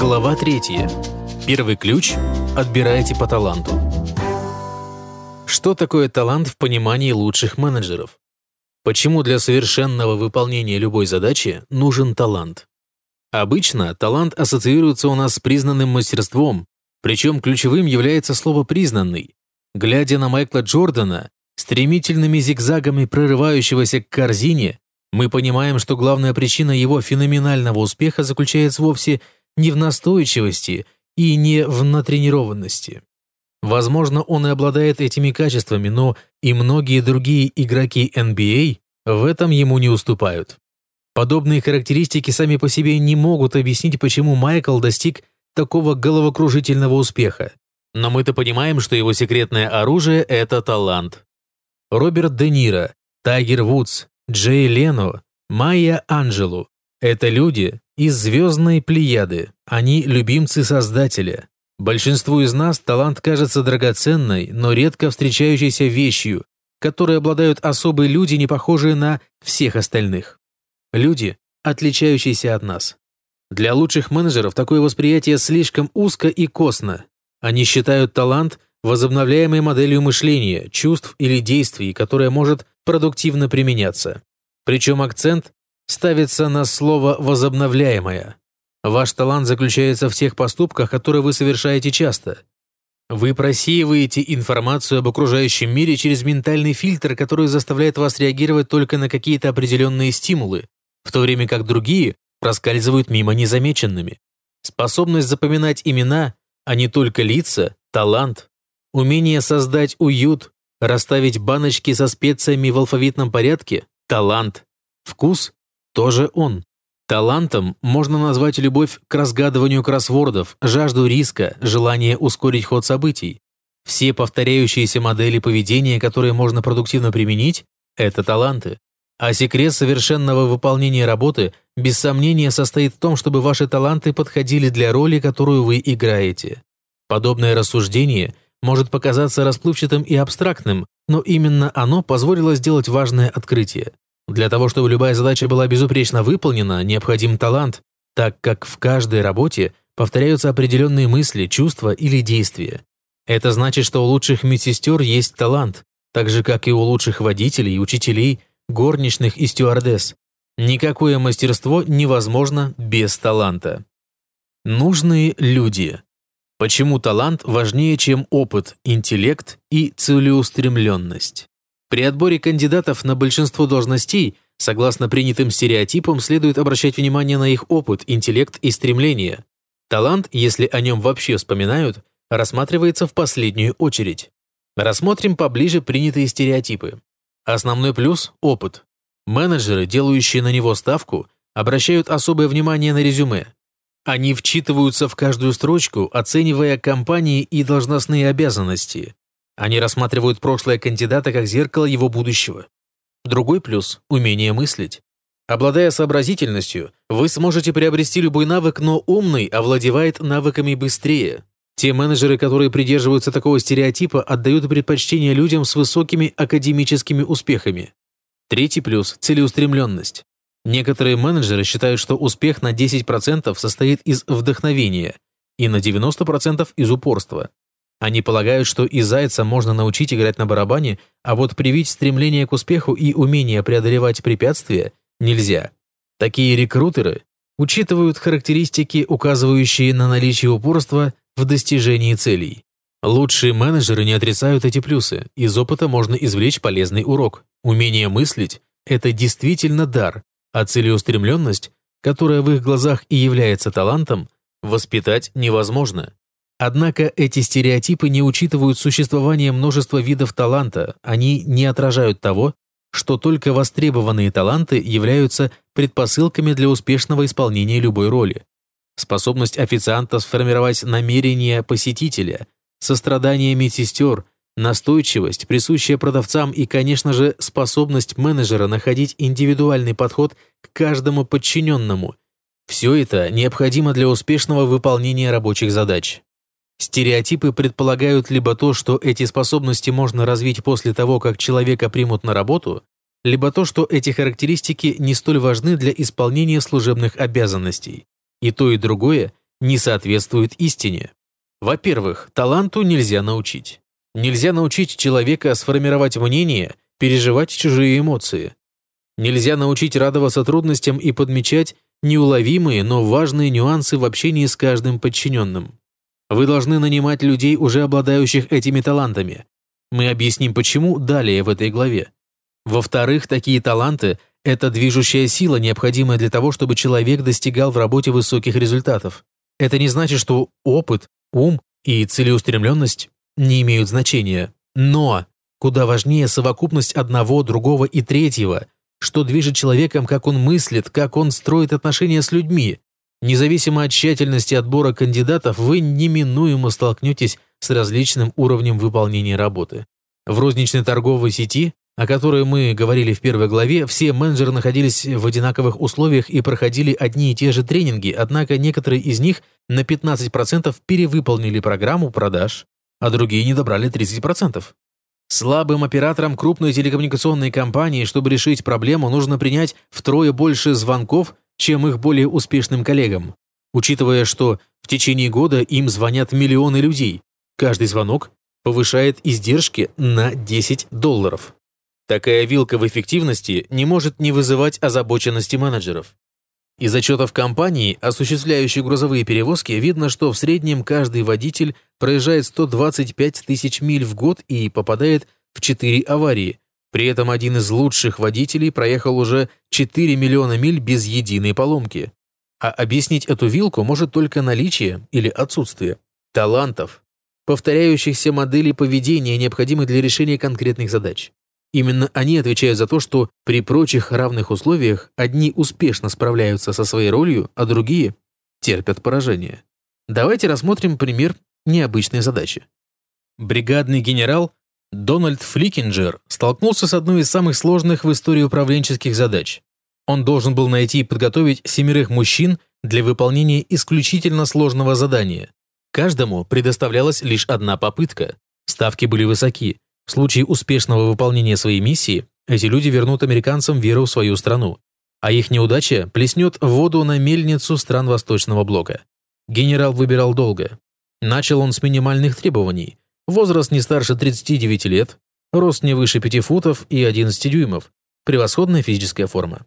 Глава 3. Первый ключ – отбирайте по таланту. Что такое талант в понимании лучших менеджеров? Почему для совершенного выполнения любой задачи нужен талант? Обычно талант ассоциируется у нас с признанным мастерством, причем ключевым является слово «признанный». Глядя на Майкла Джордана, стремительными зигзагами прорывающегося к корзине, мы понимаем, что главная причина его феноменального успеха заключается вовсе не в настойчивости и не в натренированности. Возможно, он и обладает этими качествами, но и многие другие игроки NBA а в этом ему не уступают. Подобные характеристики сами по себе не могут объяснить, почему Майкл достиг такого головокружительного успеха. Но мы-то понимаем, что его секретное оружие – это талант. Роберт Де Ниро, Тайгер Вудс, Джей Лено, Майя Анджелу – это люди из звездной плеяды, они любимцы Создателя. Большинству из нас талант кажется драгоценной, но редко встречающейся вещью, которой обладают особые люди, не похожие на всех остальных. Люди, отличающиеся от нас. Для лучших менеджеров такое восприятие слишком узко и косно. Они считают талант возобновляемой моделью мышления, чувств или действий, которая может продуктивно применяться. Причем акцент ставится на слово «возобновляемое». Ваш талант заключается в тех поступках, которые вы совершаете часто. Вы просеиваете информацию об окружающем мире через ментальный фильтр, который заставляет вас реагировать только на какие-то определенные стимулы, в то время как другие проскальзывают мимо незамеченными. Способность запоминать имена, а не только лица, талант, умение создать уют, расставить баночки со специями в алфавитном порядке, талант, вкус – тоже он. Талантом можно назвать любовь к разгадыванию кроссвордов, жажду риска, желание ускорить ход событий. Все повторяющиеся модели поведения, которые можно продуктивно применить, это таланты. А секрет совершенного выполнения работы, без сомнения, состоит в том, чтобы ваши таланты подходили для роли, которую вы играете. Подобное рассуждение может показаться расплывчатым и абстрактным, но именно оно позволило сделать важное открытие. Для того, чтобы любая задача была безупречно выполнена, необходим талант, так как в каждой работе повторяются определенные мысли, чувства или действия. Это значит, что у лучших медсестер есть талант, так же, как и у лучших водителей, учителей, горничных и стюардесс. Никакое мастерство невозможно без таланта. Нужные люди. Почему талант важнее, чем опыт, интеллект и целеустремленность? При отборе кандидатов на большинство должностей, согласно принятым стереотипам, следует обращать внимание на их опыт, интеллект и стремление. Талант, если о нем вообще вспоминают, рассматривается в последнюю очередь. Рассмотрим поближе принятые стереотипы. Основной плюс – опыт. Менеджеры, делающие на него ставку, обращают особое внимание на резюме. Они вчитываются в каждую строчку, оценивая компании и должностные обязанности. Они рассматривают прошлое кандидата как зеркало его будущего. Другой плюс – умение мыслить. Обладая сообразительностью, вы сможете приобрести любой навык, но умный овладевает навыками быстрее. Те менеджеры, которые придерживаются такого стереотипа, отдают предпочтение людям с высокими академическими успехами. Третий плюс – целеустремленность. Некоторые менеджеры считают, что успех на 10% состоит из вдохновения и на 90% из упорства. Они полагают, что и зайца можно научить играть на барабане, а вот привить стремление к успеху и умение преодолевать препятствия нельзя. Такие рекрутеры учитывают характеристики, указывающие на наличие упорства в достижении целей. Лучшие менеджеры не отрицают эти плюсы. Из опыта можно извлечь полезный урок. Умение мыслить – это действительно дар, а целеустремленность, которая в их глазах и является талантом, воспитать невозможно. Однако эти стереотипы не учитывают существование множества видов таланта, они не отражают того, что только востребованные таланты являются предпосылками для успешного исполнения любой роли. Способность официанта сформировать намерения посетителя, сострадание медсестер, настойчивость, присущая продавцам и, конечно же, способность менеджера находить индивидуальный подход к каждому подчиненному – все это необходимо для успешного выполнения рабочих задач. Стереотипы предполагают либо то, что эти способности можно развить после того, как человека примут на работу, либо то, что эти характеристики не столь важны для исполнения служебных обязанностей. И то, и другое не соответствует истине. Во-первых, таланту нельзя научить. Нельзя научить человека сформировать мнение, переживать чужие эмоции. Нельзя научить радоваться трудностям и подмечать неуловимые, но важные нюансы в общении с каждым подчиненным. Вы должны нанимать людей, уже обладающих этими талантами. Мы объясним почему далее в этой главе. Во-вторых, такие таланты – это движущая сила, необходимая для того, чтобы человек достигал в работе высоких результатов. Это не значит, что опыт, ум и целеустремленность не имеют значения. Но куда важнее совокупность одного, другого и третьего, что движет человеком, как он мыслит, как он строит отношения с людьми. Независимо от тщательности отбора кандидатов, вы неминуемо столкнетесь с различным уровнем выполнения работы. В розничной торговой сети, о которой мы говорили в первой главе, все менеджеры находились в одинаковых условиях и проходили одни и те же тренинги, однако некоторые из них на 15% перевыполнили программу продаж, а другие не добрали 30%. Слабым операторам крупной телекоммуникационной компании, чтобы решить проблему, нужно принять втрое больше звонков, чем их более успешным коллегам. Учитывая, что в течение года им звонят миллионы людей, каждый звонок повышает издержки на 10 долларов. Такая вилка в эффективности не может не вызывать озабоченности менеджеров. Из отчетов компании, осуществляющей грузовые перевозки, видно, что в среднем каждый водитель проезжает 125 тысяч миль в год и попадает в 4 аварии. При этом один из лучших водителей проехал уже 4 миллиона миль без единой поломки. А объяснить эту вилку может только наличие или отсутствие талантов, повторяющихся моделей поведения, необходимых для решения конкретных задач. Именно они отвечают за то, что при прочих равных условиях одни успешно справляются со своей ролью, а другие терпят поражение. Давайте рассмотрим пример необычной задачи. Бригадный генерал Дональд Фликинджер столкнулся с одной из самых сложных в истории управленческих задач. Он должен был найти и подготовить семерых мужчин для выполнения исключительно сложного задания. Каждому предоставлялась лишь одна попытка. Ставки были высоки, в случае успешного выполнения своей миссии, эти люди вернут американцам веру в свою страну, а их неудача плеснет воду на мельницу стран Восточного блока. Генерал выбирал долго. Начал он с минимальных требований. Возраст не старше 39 лет, рост не выше 5 футов и 11 дюймов, превосходная физическая форма.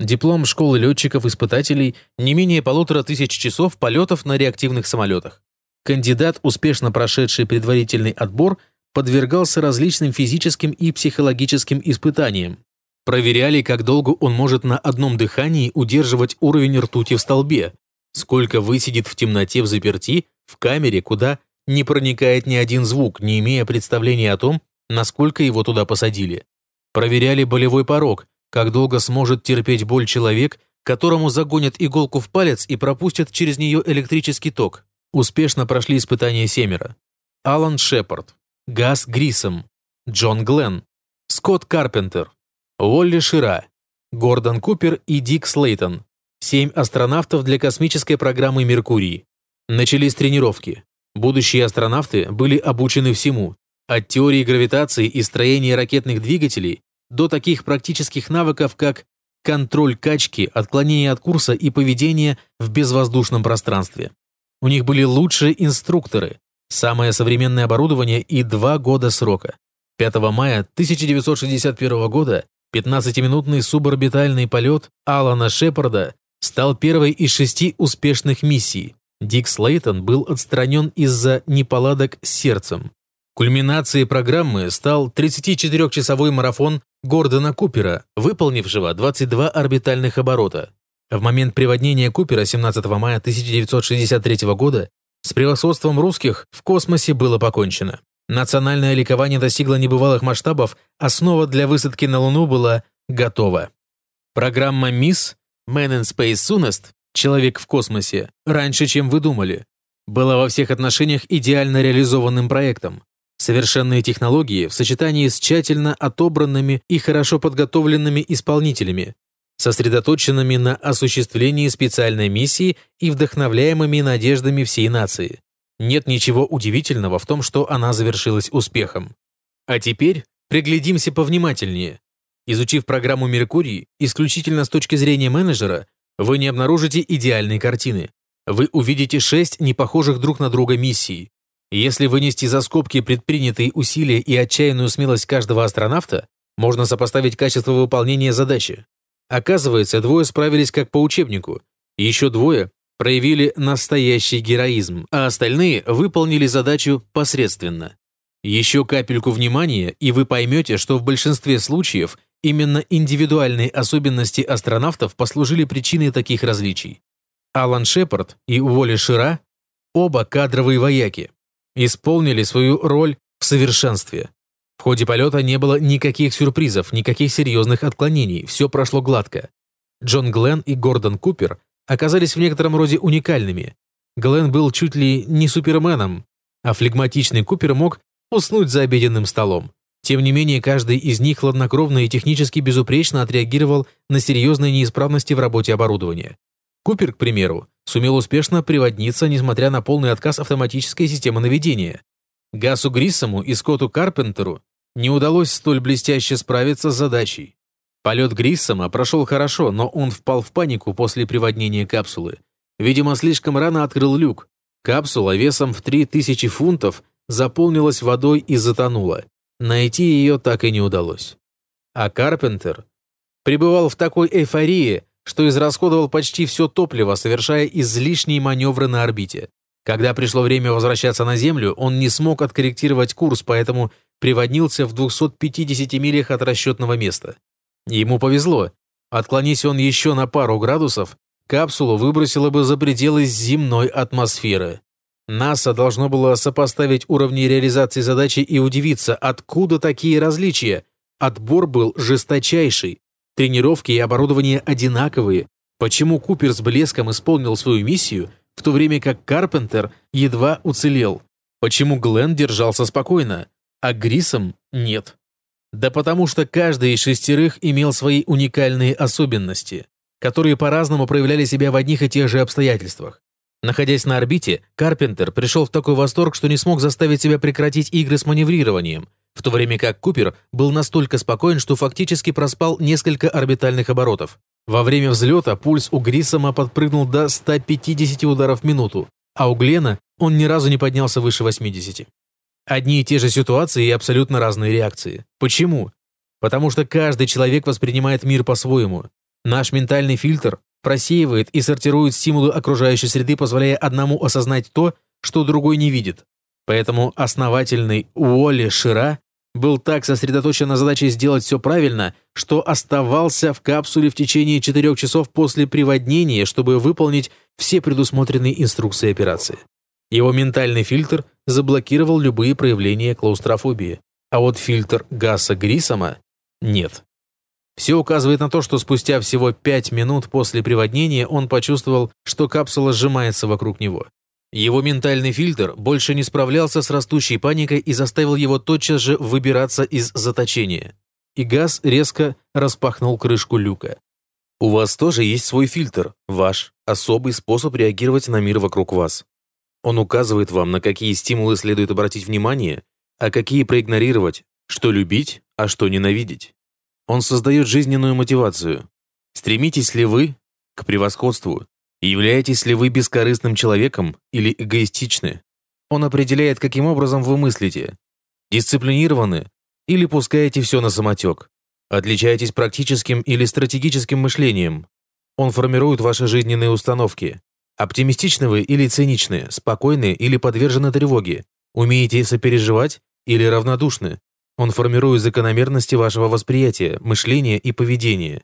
Диплом школы летчиков-испытателей не менее полутора тысяч часов полетов на реактивных самолетах. Кандидат, успешно прошедший предварительный отбор, подвергался различным физическим и психологическим испытаниям. Проверяли, как долго он может на одном дыхании удерживать уровень ртути в столбе, сколько высидит в темноте в заперти, в камере, куда не проникает ни один звук, не имея представления о том, насколько его туда посадили. Проверяли болевой порог, как долго сможет терпеть боль человек, которому загонят иголку в палец и пропустят через нее электрический ток. Успешно прошли испытания семеро. Алан Шепард, Газ Грисом, Джон Гленн, Скотт Карпентер, Уолли Шира, Гордон Купер и Дик Слейтон. Семь астронавтов для космической программы «Меркурий». Начались тренировки. Будущие астронавты были обучены всему, от теории гравитации и строения ракетных двигателей до таких практических навыков, как контроль качки, отклонение от курса и поведение в безвоздушном пространстве. У них были лучшие инструкторы, Самое современное оборудование и два года срока. 5 мая 1961 года 15-минутный суборбитальный полет Алана Шепарда стал первой из шести успешных миссий. Дик Слейтон был отстранен из-за неполадок с сердцем. Кульминацией программы стал 34-часовой марафон Гордона Купера, выполнившего 22 орбитальных оборота. В момент приводнения Купера 17 мая 1963 года с превосходством русских в космосе было покончено. Национальное ликование достигло небывалых масштабов, основа для высадки на Луну была готова. Программа МИС «Man in Space Soonest» «Человек в космосе» раньше, чем вы думали, была во всех отношениях идеально реализованным проектом. Совершенные технологии в сочетании с тщательно отобранными и хорошо подготовленными исполнителями, сосредоточенными на осуществлении специальной миссии и вдохновляемыми надеждами всей нации. Нет ничего удивительного в том, что она завершилась успехом. А теперь приглядимся повнимательнее. Изучив программу «Меркурий» исключительно с точки зрения менеджера, вы не обнаружите идеальной картины. вы увидите шесть непохожих друг на друга миссий. Если вынести за скобки предпринятые усилия и отчаянную смелость каждого астронавта, можно сопоставить качество выполнения задачи. Оказывается, двое справились как по учебнику, еще двое проявили настоящий героизм, а остальные выполнили задачу посредственно. Еще капельку внимания, и вы поймете, что в большинстве случаев именно индивидуальные особенности астронавтов послужили причиной таких различий. Алан Шепард и Уолли Шира, оба кадровые вояки, исполнили свою роль в совершенстве. В ходе полета не было никаких сюрпризов, никаких серьезных отклонений, все прошло гладко. Джон Гленн и Гордон Купер оказались в некотором роде уникальными. Гленн был чуть ли не суперменом, а флегматичный Купер мог уснуть за обеденным столом. Тем не менее, каждый из них хладнокровно и технически безупречно отреагировал на серьезные неисправности в работе оборудования. Купер, к примеру, сумел успешно приводниться, несмотря на полный отказ автоматической системы наведения. Гасу Гриссому и Скотту Карпентеру не удалось столь блестяще справиться с задачей. Полет Гриссома прошел хорошо, но он впал в панику после приводнения капсулы. Видимо, слишком рано открыл люк. Капсула весом в 3000 фунтов заполнилась водой и затонула. Найти ее так и не удалось. А Карпентер пребывал в такой эйфории, что израсходовал почти все топливо, совершая излишние маневры на орбите. Когда пришло время возвращаться на Землю, он не смог откорректировать курс, поэтому приводнился в 250 милях от расчетного места. Ему повезло. Отклонись он еще на пару градусов, капсулу выбросило бы за пределы земной атмосферы. НАСА должно было сопоставить уровни реализации задачи и удивиться, откуда такие различия. Отбор был жесточайший, тренировки и оборудование одинаковые. Почему Купер с блеском исполнил свою миссию, в то время как Карпентер едва уцелел? Почему Глен держался спокойно, а Грисом нет? Да потому что каждый из шестерых имел свои уникальные особенности, которые по-разному проявляли себя в одних и тех же обстоятельствах. Находясь на орбите, Карпентер пришел в такой восторг, что не смог заставить себя прекратить игры с маневрированием, в то время как Купер был настолько спокоен, что фактически проспал несколько орбитальных оборотов. Во время взлета пульс у Гриссома подпрыгнул до 150 ударов в минуту, а у Глена он ни разу не поднялся выше 80. Одни и те же ситуации и абсолютно разные реакции. Почему? Потому что каждый человек воспринимает мир по-своему. Наш ментальный фильтр просеивает и сортирует стимулы окружающей среды, позволяя одному осознать то, что другой не видит. Поэтому основательный Уолли Шира был так сосредоточен на задаче сделать все правильно, что оставался в капсуле в течение четырех часов после приводнения, чтобы выполнить все предусмотренные инструкции операции. Его ментальный фильтр заблокировал любые проявления клаустрофобии, а вот фильтр Гаса Грисома нет. Все указывает на то, что спустя всего 5 минут после приводнения он почувствовал, что капсула сжимается вокруг него. Его ментальный фильтр больше не справлялся с растущей паникой и заставил его тотчас же выбираться из заточения. И газ резко распахнул крышку люка. У вас тоже есть свой фильтр, ваш особый способ реагировать на мир вокруг вас. Он указывает вам, на какие стимулы следует обратить внимание, а какие проигнорировать, что любить, а что ненавидеть. Он создает жизненную мотивацию. Стремитесь ли вы к превосходству? Являетесь ли вы бескорыстным человеком или эгоистичны? Он определяет, каким образом вы мыслите. Дисциплинированы или пускаете все на самотек? Отличаетесь практическим или стратегическим мышлением? Он формирует ваши жизненные установки. Оптимистичны вы или циничны, спокойны или подвержены тревоге? Умеете сопереживать или равнодушны? Он формирует закономерности вашего восприятия, мышления и поведения.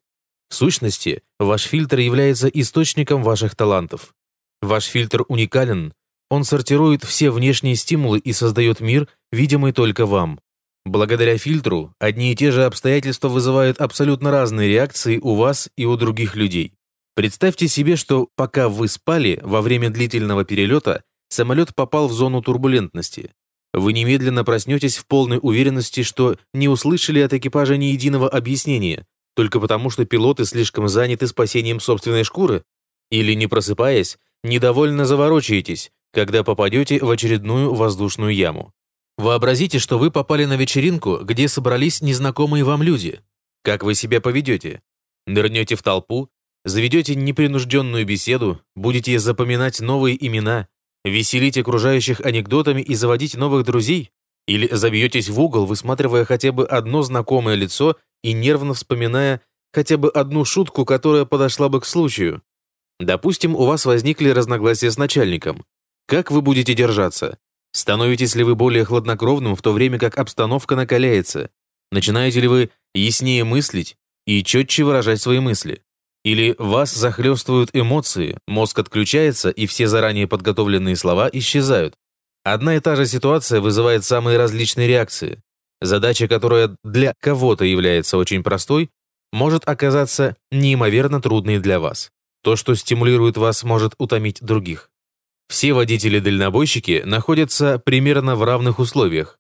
В сущности, ваш фильтр является источником ваших талантов. Ваш фильтр уникален, он сортирует все внешние стимулы и создает мир, видимый только вам. Благодаря фильтру одни и те же обстоятельства вызывают абсолютно разные реакции у вас и у других людей. Представьте себе, что пока вы спали во время длительного перелета, самолет попал в зону турбулентности. Вы немедленно проснетесь в полной уверенности, что не услышали от экипажа ни единого объяснения, только потому что пилоты слишком заняты спасением собственной шкуры? Или, не просыпаясь, недовольно заворочаетесь, когда попадете в очередную воздушную яму? Вообразите, что вы попали на вечеринку, где собрались незнакомые вам люди. Как вы себя поведете? Нырнете в толпу Заведете непринужденную беседу, будете запоминать новые имена, веселить окружающих анекдотами и заводить новых друзей? Или забьетесь в угол, высматривая хотя бы одно знакомое лицо и нервно вспоминая хотя бы одну шутку, которая подошла бы к случаю? Допустим, у вас возникли разногласия с начальником. Как вы будете держаться? Становитесь ли вы более хладнокровным, в то время как обстановка накаляется? Начинаете ли вы яснее мыслить и четче выражать свои мысли? Или вас захлестывают эмоции, мозг отключается, и все заранее подготовленные слова исчезают? Одна и та же ситуация вызывает самые различные реакции. Задача, которая для кого-то является очень простой, может оказаться неимоверно трудной для вас. То, что стимулирует вас, может утомить других. Все водители-дальнобойщики находятся примерно в равных условиях.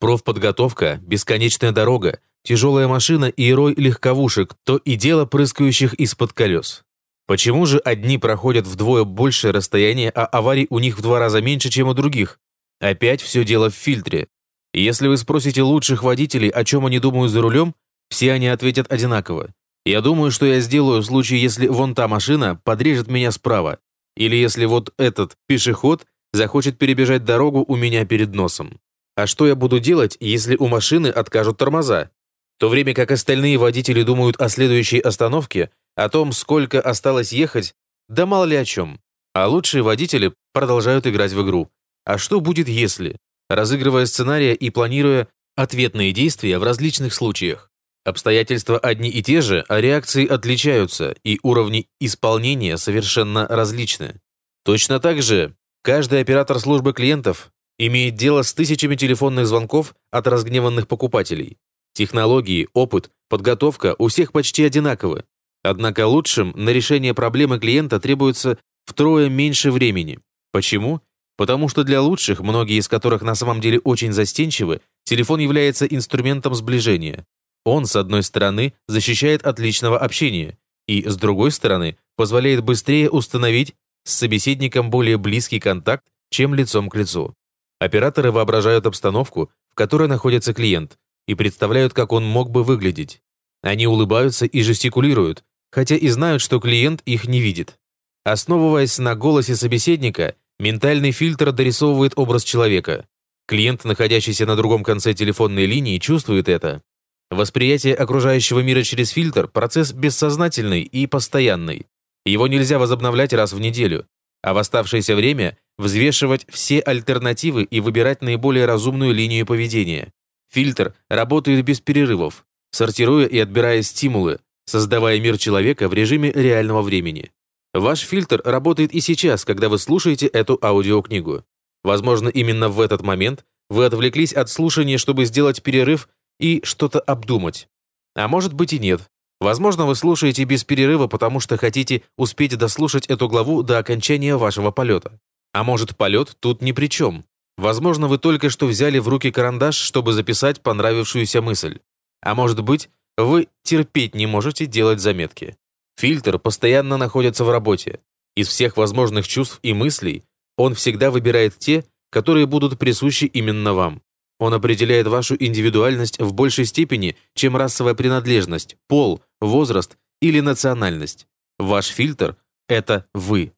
Профподготовка, бесконечная дорога, тяжелая машина и рой легковушек, то и дело прыскающих из-под колес. Почему же одни проходят вдвое большее расстояние, а аварий у них в два раза меньше, чем у других? Опять все дело в фильтре. Если вы спросите лучших водителей, о чем они думают за рулем, все они ответят одинаково. Я думаю, что я сделаю в случае, если вон та машина подрежет меня справа, или если вот этот пешеход захочет перебежать дорогу у меня перед носом. А что я буду делать, если у машины откажут тормоза? В то время как остальные водители думают о следующей остановке, о том, сколько осталось ехать, да мало ли о чем. А лучшие водители продолжают играть в игру. А что будет если? Разыгрывая сценария и планируя ответные действия в различных случаях. Обстоятельства одни и те же, а реакции отличаются, и уровни исполнения совершенно различны. Точно так же каждый оператор службы клиентов имеет дело с тысячами телефонных звонков от разгневанных покупателей. Технологии, опыт, подготовка у всех почти одинаковы. Однако лучшим на решение проблемы клиента требуется втрое меньше времени. Почему? Потому что для лучших, многие из которых на самом деле очень застенчивы, телефон является инструментом сближения. Он, с одной стороны, защищает от личного общения, и, с другой стороны, позволяет быстрее установить с собеседником более близкий контакт, чем лицом к лицу. Операторы воображают обстановку, в которой находится клиент, и представляют, как он мог бы выглядеть. Они улыбаются и жестикулируют, хотя и знают, что клиент их не видит. Основываясь на голосе собеседника, ментальный фильтр дорисовывает образ человека. Клиент, находящийся на другом конце телефонной линии, чувствует это Восприятие окружающего мира через фильтр – процесс бессознательный и постоянный. Его нельзя возобновлять раз в неделю, а в оставшееся время взвешивать все альтернативы и выбирать наиболее разумную линию поведения. Фильтр работает без перерывов, сортируя и отбирая стимулы, создавая мир человека в режиме реального времени. Ваш фильтр работает и сейчас, когда вы слушаете эту аудиокнигу. Возможно, именно в этот момент вы отвлеклись от слушания, чтобы сделать перерыв и что-то обдумать. А может быть и нет. Возможно, вы слушаете без перерыва, потому что хотите успеть дослушать эту главу до окончания вашего полета. А может, полет тут ни при чем. Возможно, вы только что взяли в руки карандаш, чтобы записать понравившуюся мысль. А может быть, вы терпеть не можете делать заметки. Фильтр постоянно находится в работе. Из всех возможных чувств и мыслей он всегда выбирает те, которые будут присущи именно вам. Он определяет вашу индивидуальность в большей степени, чем расовая принадлежность, пол, возраст или национальность. Ваш фильтр — это вы.